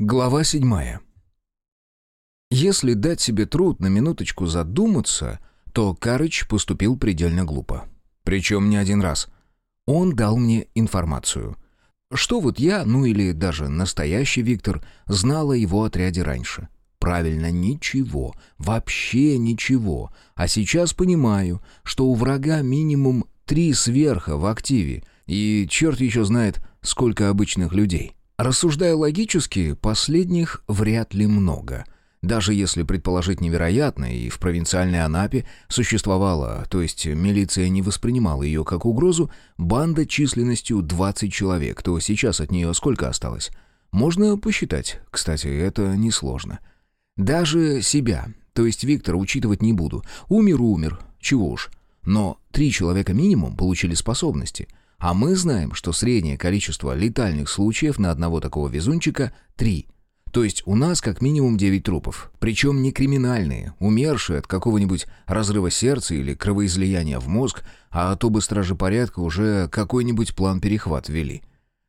Глава седьмая. Если дать себе труд на минуточку задуматься, то Карыч поступил предельно глупо. Причем не один раз. Он дал мне информацию. Что вот я, ну или даже настоящий Виктор, знал о его отряде раньше. Правильно, ничего. Вообще ничего. А сейчас понимаю, что у врага минимум три сверха в активе, и черт еще знает, сколько обычных людей. Рассуждая логически, последних вряд ли много. Даже если предположить невероятное, и в провинциальной Анапе существовала, то есть милиция не воспринимала ее как угрозу, банда численностью 20 человек, то сейчас от нее сколько осталось? Можно посчитать, кстати, это несложно. Даже себя, то есть Виктора, учитывать не буду. Умер-умер, чего уж. Но три человека минимум получили способности. А мы знаем, что среднее количество летальных случаев на одного такого везунчика — три. То есть у нас как минимум 9 трупов. Причем не криминальные, умершие от какого-нибудь разрыва сердца или кровоизлияния в мозг, а то бы стражи порядка уже какой-нибудь план-перехват ввели.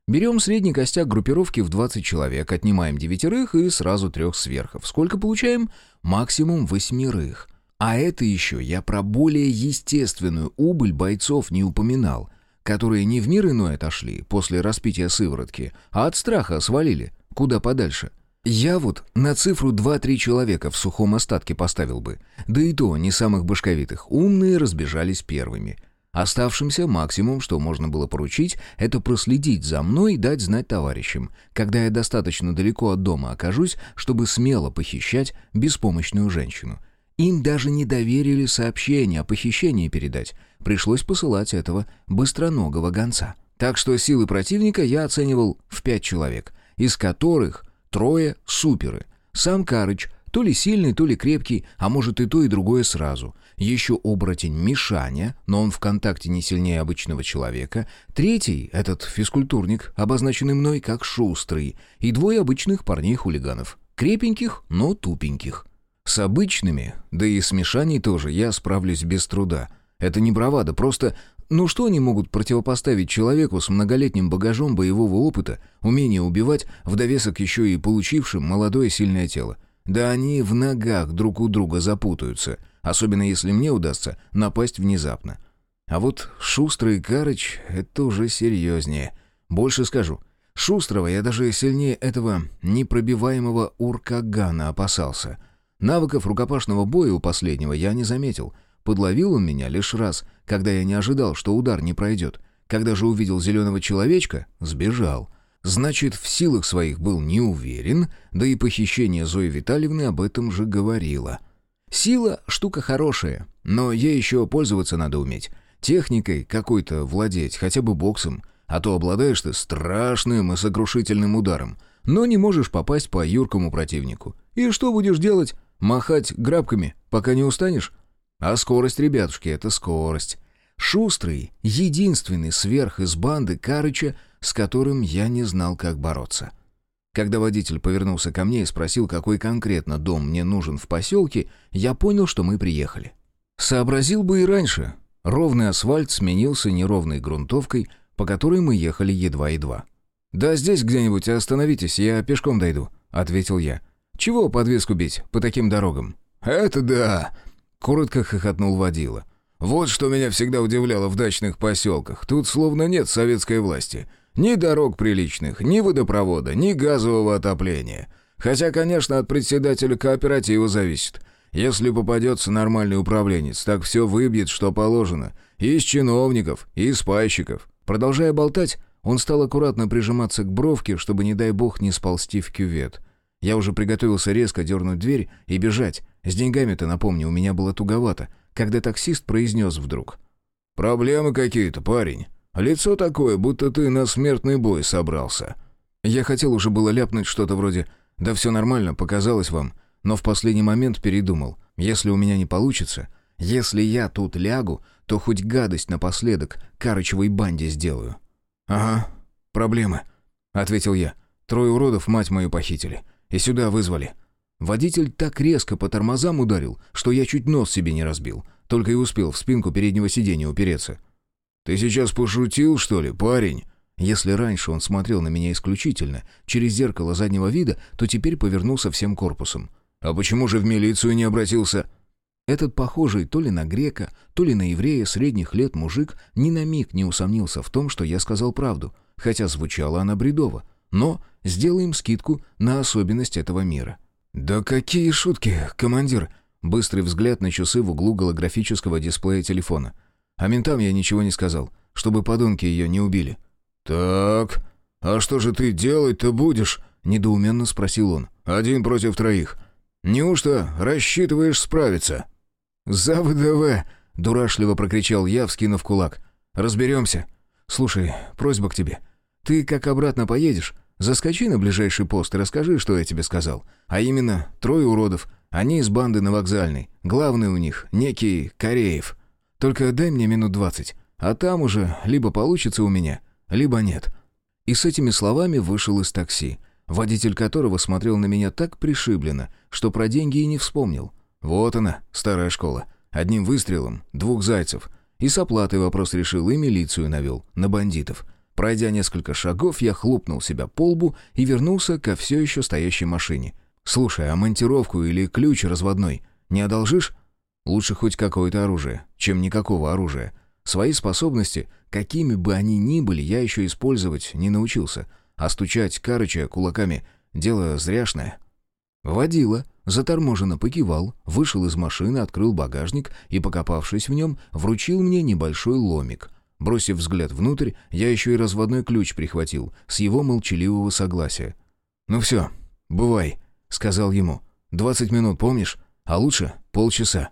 Берем средний костяк группировки в 20 человек, отнимаем девятерых и сразу трех сверхов. Сколько получаем? Максимум восьмерых. А это еще я про более естественную убыль бойцов не упоминал — которые не в мир иной отошли после распития сыворотки, а от страха свалили, куда подальше. Я вот на цифру 2-3 человека в сухом остатке поставил бы, да и то не самых башковитых, умные разбежались первыми. Оставшимся максимум, что можно было поручить, это проследить за мной и дать знать товарищам, когда я достаточно далеко от дома окажусь, чтобы смело похищать беспомощную женщину. Им даже не доверили сообщение о похищении передать. Пришлось посылать этого быстроногого гонца. Так что силы противника я оценивал в пять человек, из которых трое суперы. Сам Карыч, то ли сильный, то ли крепкий, а может и то, и другое сразу. Еще оборотень Мишаня, но он в контакте не сильнее обычного человека. Третий, этот физкультурник, обозначенный мной как шустрый. И двое обычных парней-хулиганов. Крепеньких, но тупеньких. С обычными, да и с Мишаней тоже, я справлюсь без труда. Это не бравада, просто... Ну что они могут противопоставить человеку с многолетним багажом боевого опыта, умение убивать, в довесок еще и получившим молодое сильное тело? Да они в ногах друг у друга запутаются, особенно если мне удастся напасть внезапно. А вот Шустрый Карыч — это уже серьезнее. Больше скажу. Шустрого я даже сильнее этого непробиваемого Уркагана опасался — Навыков рукопашного боя у последнего я не заметил. Подловил он меня лишь раз, когда я не ожидал, что удар не пройдет. Когда же увидел зеленого человечка, сбежал. Значит, в силах своих был не уверен, да и похищение Зои Витальевны об этом же говорило. Сила — штука хорошая, но ей еще пользоваться надо уметь. Техникой какой-то владеть, хотя бы боксом, а то обладаешь ты страшным и сокрушительным ударом, но не можешь попасть по юркому противнику. И что будешь делать? Махать грабками, пока не устанешь? А скорость, ребятушки, это скорость. Шустрый, единственный сверх из банды Карыча, с которым я не знал, как бороться. Когда водитель повернулся ко мне и спросил, какой конкретно дом мне нужен в поселке, я понял, что мы приехали. Сообразил бы и раньше. Ровный асфальт сменился неровной грунтовкой, по которой мы ехали едва-едва. «Да здесь где-нибудь остановитесь, я пешком дойду», — ответил я. Чего подвеску бить по таким дорогам?» «Это да!» — коротко хохотнул водила. «Вот что меня всегда удивляло в дачных поселках. Тут словно нет советской власти. Ни дорог приличных, ни водопровода, ни газового отопления. Хотя, конечно, от председателя кооператива зависит. Если попадется нормальный управленец, так все выбьет, что положено. И из чиновников, и из пайщиков». Продолжая болтать, он стал аккуратно прижиматься к бровке, чтобы, не дай бог, не сползти в кювет. Я уже приготовился резко дернуть дверь и бежать. С деньгами-то, напомню, у меня было туговато, когда таксист произнес вдруг. «Проблемы какие-то, парень. Лицо такое, будто ты на смертный бой собрался». Я хотел уже было ляпнуть что-то вроде «Да все нормально, показалось вам», но в последний момент передумал. Если у меня не получится, если я тут лягу, то хоть гадость напоследок Карычевой банде сделаю. «Ага, проблемы», — ответил я. «Трое уродов мать мою похитили и сюда вызвали. Водитель так резко по тормозам ударил, что я чуть нос себе не разбил, только и успел в спинку переднего сиденья упереться. «Ты сейчас пошутил, что ли, парень?» Если раньше он смотрел на меня исключительно через зеркало заднего вида, то теперь повернулся всем корпусом. «А почему же в милицию не обратился?» Этот похожий то ли на грека, то ли на еврея средних лет мужик ни на миг не усомнился в том, что я сказал правду, хотя звучала она бредово. Но сделаем скидку на особенность этого мира. «Да какие шутки, командир!» Быстрый взгляд на часы в углу голографического дисплея телефона. А ментам я ничего не сказал, чтобы подонки ее не убили. «Так, а что же ты делать-то будешь?» — недоуменно спросил он. «Один против троих. Неужто рассчитываешь справиться?» «За ВДВ!» — дурашливо прокричал я, вскинув кулак. «Разберемся. Слушай, просьба к тебе. Ты как обратно поедешь, заскочи на ближайший пост и расскажи, что я тебе сказал. А именно, трое уродов. Они из банды на вокзальной. Главный у них — некий Кореев. Только дай мне минут двадцать, а там уже либо получится у меня, либо нет». И с этими словами вышел из такси, водитель которого смотрел на меня так пришибленно, что про деньги и не вспомнил. Вот она, старая школа. Одним выстрелом, двух зайцев. И с оплатой вопрос решил, и милицию навел, на бандитов. Пройдя несколько шагов, я хлопнул себя по лбу и вернулся ко все еще стоящей машине. «Слушай, а монтировку или ключ разводной не одолжишь?» «Лучше хоть какое-то оружие, чем никакого оружия. Свои способности, какими бы они ни были, я еще использовать не научился. А стучать Карыча кулаками — дело зряшное. Водила, заторможенно покивал, вышел из машины, открыл багажник и, покопавшись в нем, вручил мне небольшой ломик. Бросив взгляд внутрь, я еще и разводной ключ прихватил, с его молчаливого согласия. «Ну все, бывай», — сказал ему. «Двадцать минут, помнишь? А лучше полчаса».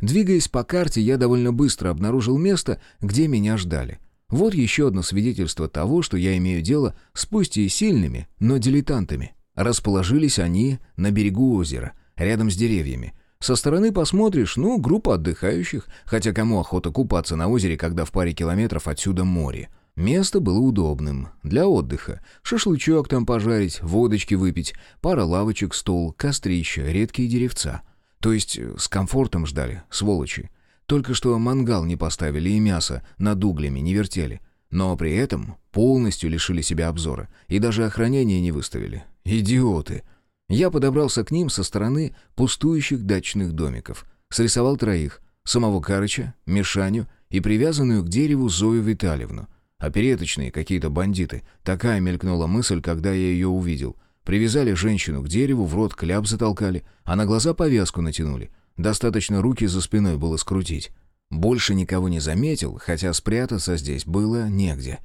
Двигаясь по карте, я довольно быстро обнаружил место, где меня ждали. Вот еще одно свидетельство того, что я имею дело с пусть и сильными, но дилетантами. Расположились они на берегу озера, рядом с деревьями. Со стороны посмотришь, ну, группа отдыхающих, хотя кому охота купаться на озере, когда в паре километров отсюда море. Место было удобным, для отдыха. Шашлычок там пожарить, водочки выпить, пара лавочек, стол, кострища, редкие деревца. То есть э, с комфортом ждали, сволочи. Только что мангал не поставили и мясо над углями не вертели. Но при этом полностью лишили себя обзора и даже охранения не выставили. Идиоты! Я подобрался к ним со стороны пустующих дачных домиков. Срисовал троих. Самого Карыча, Мишаню и привязанную к дереву Зою Витальевну. Опереточные какие-то бандиты. Такая мелькнула мысль, когда я ее увидел — Привязали женщину к дереву, в рот кляп затолкали, а на глаза повязку натянули. Достаточно руки за спиной было скрутить. Больше никого не заметил, хотя спрятаться здесь было негде.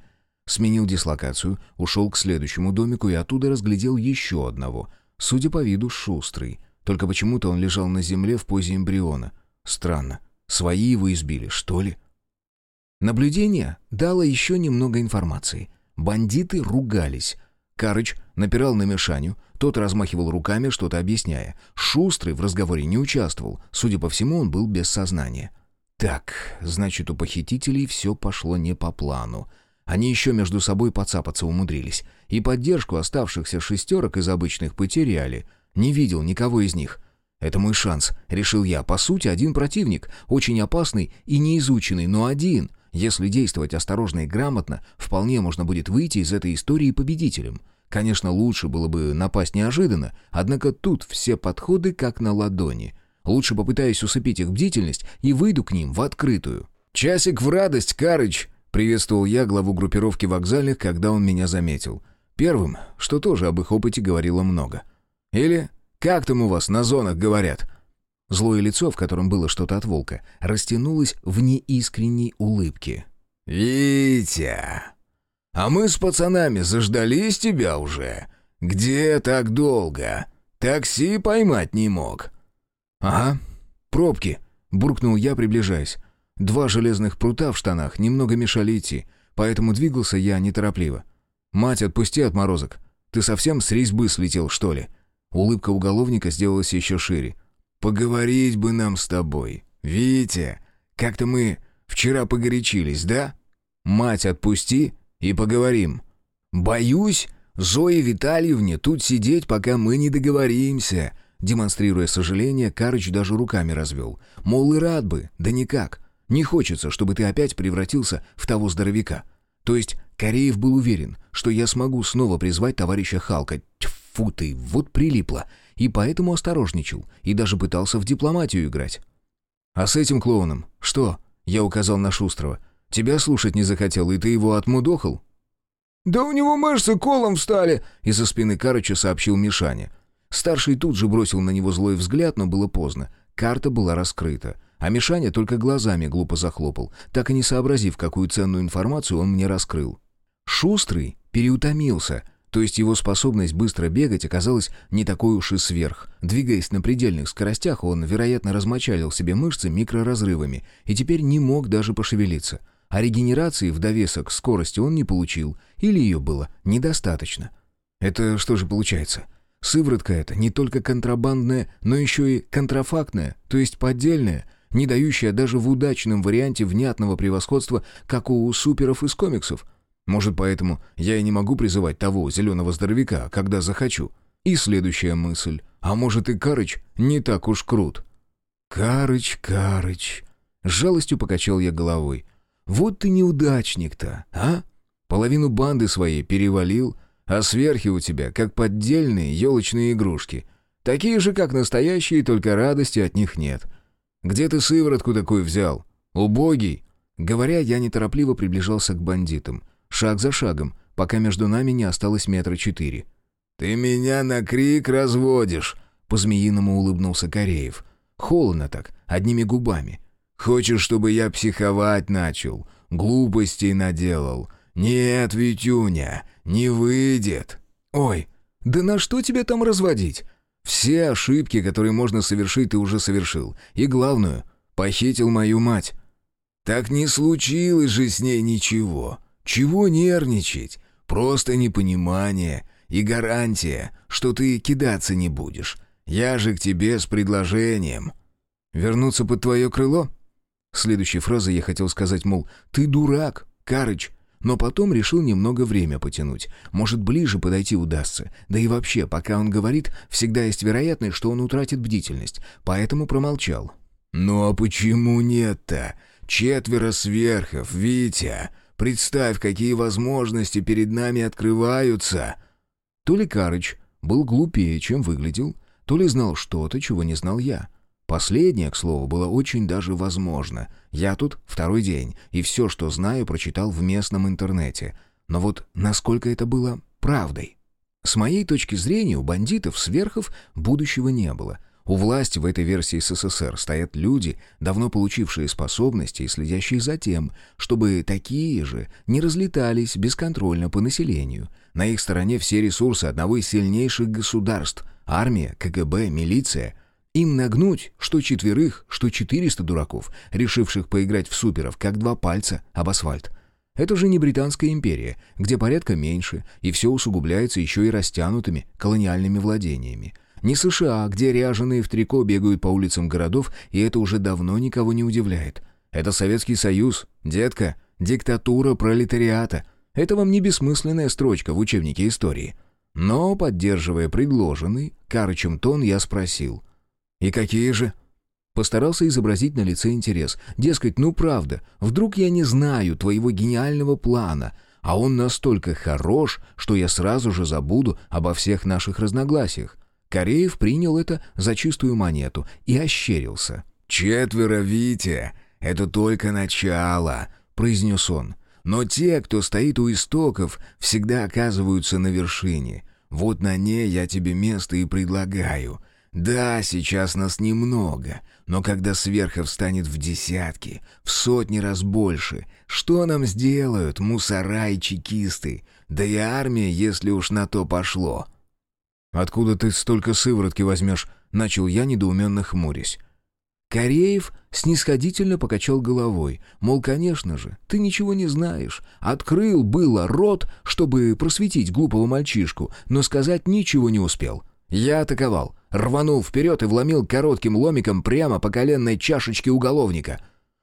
Сменил дислокацию, ушел к следующему домику и оттуда разглядел еще одного. Судя по виду, шустрый. Только почему-то он лежал на земле в позе эмбриона. Странно. Свои его избили, что ли? Наблюдение дало еще немного информации. Бандиты ругались. Карыч напирал на Мишаню, тот размахивал руками, что-то объясняя. Шустрый в разговоре не участвовал, судя по всему, он был без сознания. Так, значит, у похитителей все пошло не по плану. Они еще между собой подцапаться умудрились. И поддержку оставшихся шестерок из обычных потеряли. Не видел никого из них. Это мой шанс, решил я. По сути, один противник, очень опасный и неизученный, но один — если действовать осторожно и грамотно, вполне можно будет выйти из этой истории победителем. Конечно, лучше было бы напасть неожиданно, однако тут все подходы как на ладони. Лучше попытаюсь усыпить их бдительность и выйду к ним в открытую. «Часик в радость, Карыч!» — приветствовал я главу группировки вокзальных, когда он меня заметил. Первым, что тоже об их опыте говорило много. «Или как там у вас на зонах говорят?» Злое лицо, в котором было что-то от волка, растянулось в неискренней улыбке. «Витя, а мы с пацанами заждались тебя уже. Где так долго? Такси поймать не мог». «Ага, пробки», — буркнул я, приближаясь. Два железных прута в штанах немного мешали идти, поэтому двигался я неторопливо. «Мать, отпусти отморозок. Ты совсем с резьбы слетел, что ли?» Улыбка уголовника сделалась еще шире. Поговорить бы нам с тобой. Витя, как-то мы вчера погорячились, да? Мать отпусти и поговорим. Боюсь, Зое Витальевне тут сидеть, пока мы не договоримся. Демонстрируя сожаление, Карыч даже руками развел. Мол, и рад бы, да никак. Не хочется, чтобы ты опять превратился в того здоровяка. То есть Кореев был уверен, что я смогу снова призвать товарища Халка. Тьфу ты, вот прилипло. И поэтому осторожничал, и даже пытался в дипломатию играть. «А с этим клоуном? Что?» — я указал на Шустрого. «Тебя слушать не захотел, и ты его отмудохал?» «Да у него мышцы колом встали!» — из-за спины Карыча сообщил Мишаня. Старший тут же бросил на него злой взгляд, но было поздно. Карта была раскрыта. А Мишаня только глазами глупо захлопал, так и не сообразив, какую ценную информацию он мне раскрыл. Шустрый переутомился, то есть его способность быстро бегать оказалась не такой уж и сверх. Двигаясь на предельных скоростях, он, вероятно, размочалил себе мышцы микроразрывами и теперь не мог даже пошевелиться. А регенерации в довесок скорости он не получил, или ее было недостаточно. Это что же получается? Сыворотка эта не только контрабандная, но еще и контрафактная, то есть поддельная, не дающая даже в удачном варианте внятного превосходства, как у суперов из комиксов. Может, поэтому я и не могу призывать того зеленого здоровяка, когда захочу. И следующая мысль. А может, и Карыч не так уж крут? Карыч, Карыч. С жалостью покачал я головой. Вот ты неудачник-то, а? Половину банды своей перевалил, а сверхи у тебя, как поддельные елочные игрушки. Такие же, как настоящие, только радости от них нет. Где ты сыворотку такую взял? Убогий?» Говоря, я неторопливо приближался к бандитам. Шаг за шагом, пока между нами не осталось метра четыре. «Ты меня на крик разводишь!» По-змеиному улыбнулся Кореев. Холодно так, одними губами. «Хочешь, чтобы я психовать начал? Глупостей наделал? Нет, Витюня, не выйдет!» «Ой, да на что тебе там разводить? Все ошибки, которые можно совершить, ты уже совершил. И главную, похитил мою мать». «Так не случилось же с ней ничего. Чего нервничать? Просто непонимание и гарантия, что ты кидаться не будешь. Я же к тебе с предложением». «Вернуться под твое крыло?» Следующей фразой я хотел сказать, мол, «Ты дурак, Карыч, но потом решил немного время потянуть. Может, ближе подойти удастся. Да и вообще, пока он говорит, всегда есть вероятность, что он утратит бдительность. Поэтому промолчал. «Ну а почему нет-то? Четверо сверхов, Витя. Представь, какие возможности перед нами открываются!» То ли Карыч был глупее, чем выглядел, то ли знал что-то, чего не знал я. Последнее, к слову, было очень даже возможно. Я тут второй день, и все, что знаю, прочитал в местном интернете. Но вот насколько это было правдой? С моей точки зрения, у бандитов, сверхов, будущего не было. У власти в этой версии СССР стоят люди, давно получившие способности и следящие за тем, чтобы такие же не разлетались бесконтрольно по населению. На их стороне все ресурсы одного из сильнейших государств – армия, КГБ, милиция – им нагнуть что четверых, что четыреста дураков, решивших поиграть в суперов, как два пальца об асфальт. Это же не Британская империя, где порядка меньше, и все усугубляется еще и растянутыми колониальными владениями. Не США, где ряженые в трико бегают по улицам городов, и это уже давно никого не удивляет. Это Советский Союз, детка, диктатура пролетариата. Это вам не бессмысленная строчка в учебнике истории. Но, поддерживая предложенный Карычем тон, я спросил — «И какие же?» Постарался изобразить на лице интерес. Дескать, ну правда, вдруг я не знаю твоего гениального плана, а он настолько хорош, что я сразу же забуду обо всех наших разногласиях. Кореев принял это за чистую монету и ощерился. «Четверо, Витя, это только начало», — произнес он. «Но те, кто стоит у истоков, всегда оказываются на вершине. Вот на ней я тебе место и предлагаю. Да, сейчас нас немного, но когда сверхов станет в десятки, в сотни раз больше, что нам сделают мусора и чекисты? Да и армия, если уж на то пошло. «Откуда ты столько сыворотки возьмешь?» — начал я, недоуменно хмурясь. Кореев снисходительно покачал головой, мол, конечно же, ты ничего не знаешь. Открыл было рот, чтобы просветить глупого мальчишку, но сказать ничего не успел. Я атаковал, рванул вперед и вломил коротким ломиком прямо по коленной чашечке уголовника.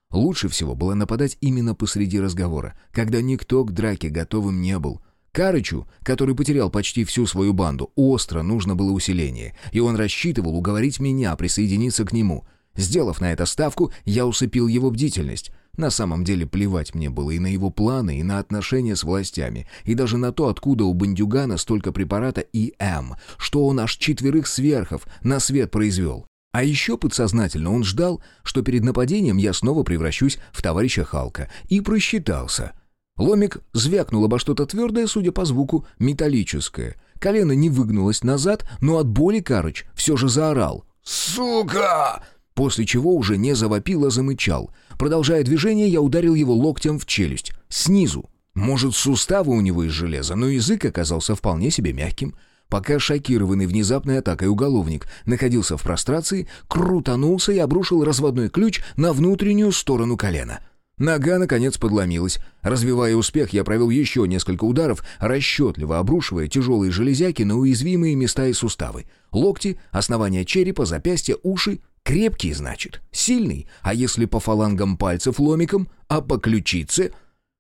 Лучше всего было нападать именно посреди разговора, когда никто к драке готовым не был. Карычу, который потерял почти всю свою банду, остро нужно было усиление, и он рассчитывал уговорить меня присоединиться к нему. Сделав на это ставку, я усыпил его бдительность. На самом деле плевать мне было и на его планы, и на отношения с властями, и даже на то, откуда у бандюгана столько препарата ИМ, что он аж четверых сверхов на свет произвел. А еще подсознательно он ждал, что перед нападением я снова превращусь в товарища Халка, и просчитался. Ломик звякнул обо что-то твердое, судя по звуку, металлическое. Колено не выгнулось назад, но от боли Карыч все же заорал. «Сука!» После чего уже не завопил, а замычал. Продолжая движение, я ударил его локтем в челюсть. Снизу. Может, суставы у него из железа, но язык оказался вполне себе мягким. Пока шокированный внезапной атакой уголовник находился в прострации, крутанулся и обрушил разводной ключ на внутреннюю сторону колена. Нога, наконец, подломилась. Развивая успех, я провел еще несколько ударов, расчетливо обрушивая тяжелые железяки на уязвимые места и суставы. Локти, основание черепа, запястья, уши Крепкий, значит, сильный, а если по фалангам пальцев ломиком, а по ключице...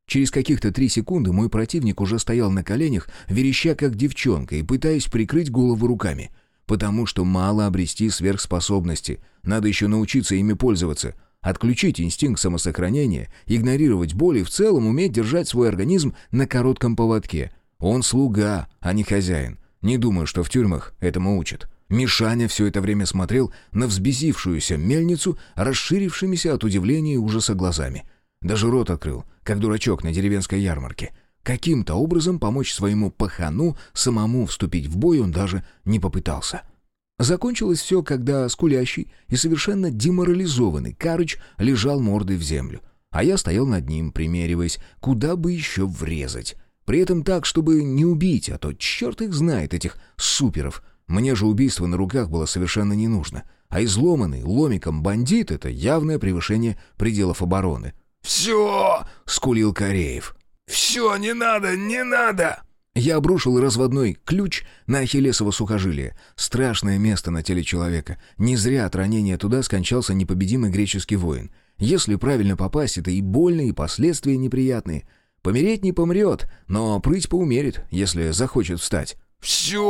Через каких-то три секунды мой противник уже стоял на коленях, вереща как девчонка и пытаясь прикрыть голову руками. Потому что мало обрести сверхспособности, надо еще научиться ими пользоваться. Отключить инстинкт самосохранения, игнорировать боль и в целом уметь держать свой организм на коротком поводке. Он слуга, а не хозяин. Не думаю, что в тюрьмах этому учат. Мишаня все это время смотрел на взбесившуюся мельницу, расширившимися от удивления и ужаса глазами. Даже рот открыл, как дурачок на деревенской ярмарке. Каким-то образом помочь своему пахану самому вступить в бой он даже не попытался. Закончилось все, когда скулящий и совершенно деморализованный Карыч лежал мордой в землю, а я стоял над ним, примериваясь, куда бы еще врезать. При этом так, чтобы не убить, а то черт их знает, этих суперов, мне же убийство на руках было совершенно не нужно. А изломанный ломиком бандит — это явное превышение пределов обороны. «Все!» — скулил Кореев. «Все, не надо, не надо!» Я обрушил разводной ключ на ахиллесово сухожилие. Страшное место на теле человека. Не зря от ранения туда скончался непобедимый греческий воин. Если правильно попасть, это и больно, и последствия неприятные. Помереть не помрет, но прыть поумерит, если захочет встать. «Все!»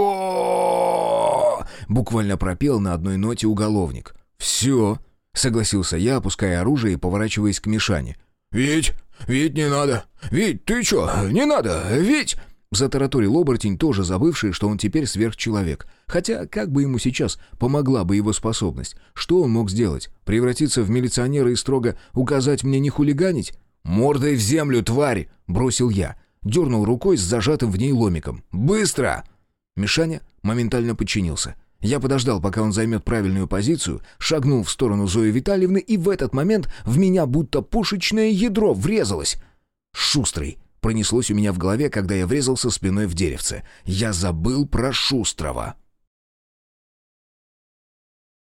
— буквально пропел на одной ноте уголовник. «Все!» — согласился я, опуская оружие и поворачиваясь к Мишане. «Вить! Вить, не надо! Вить, ты чё? Не надо! Вить!» Затараторил оборотень, тоже забывший, что он теперь сверхчеловек. Хотя, как бы ему сейчас помогла бы его способность? Что он мог сделать? Превратиться в милиционера и строго указать мне не хулиганить? «Мордой в землю, тварь!» — бросил я. Дернул рукой с зажатым в ней ломиком. «Быстро!» Мишаня моментально подчинился. Я подождал, пока он займет правильную позицию, шагнул в сторону Зои Витальевны, и в этот момент в меня будто пушечное ядро врезалось. «Шустрый!» пронеслось у меня в голове, когда я врезался спиной в деревце. «Я забыл про Шустрого!»